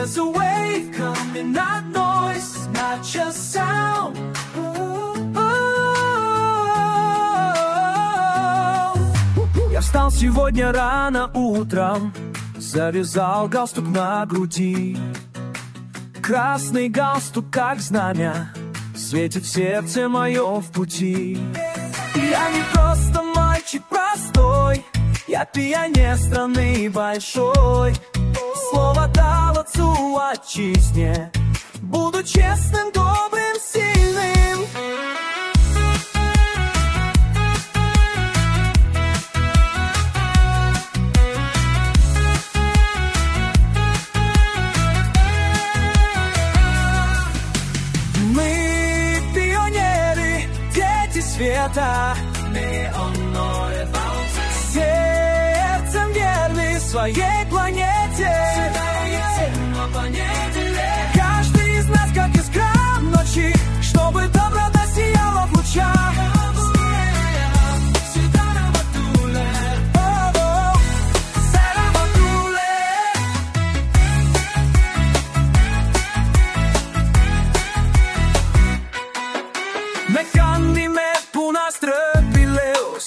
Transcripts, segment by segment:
There's a wave coming, not noise, not just sound. Я встал сегодня рано утром, завязал галстук на груди. Красный галстук, как знамя, светит сердце мое в пути. Я не просто мальчик простой, я пионер страны большой. Отчизне, буду честным, добрым, сильным. Мы пионеры, дети света, сердцем верны своей планете. Каждый из нас как искра ночи, чтобы доброта сияла в лучах.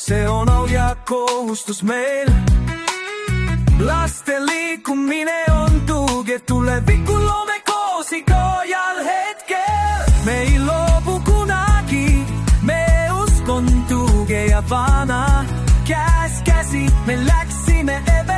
See on au ja kohustus meil. laste liikumine tugev, tulevikku loome koos igal hetkel. me ei loobu kunagi, me usk on tugev ja vana. käes käsi, me läksime edasi,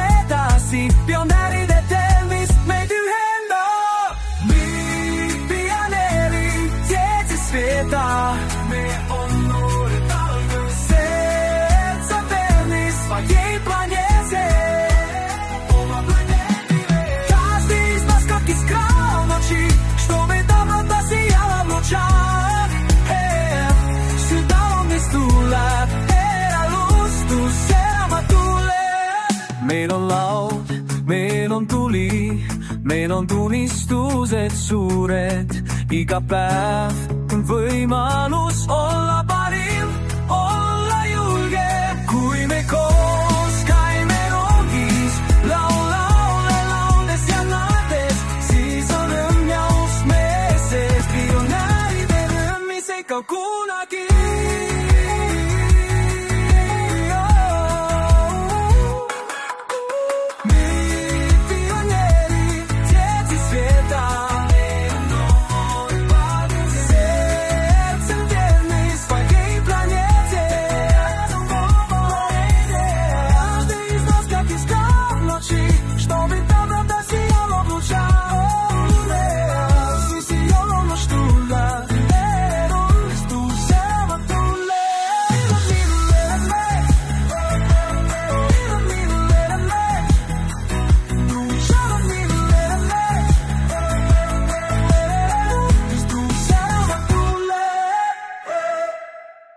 meil on laud, meil on tuli, meil on tunnistused suured, iga päev on võimalus olla parim, olla julge, kui me koos käime rongis, laula, ole lauldes ja naerdes, siis on õnn ja usk meie sees, pionääride rõõm, mis ikka kunagi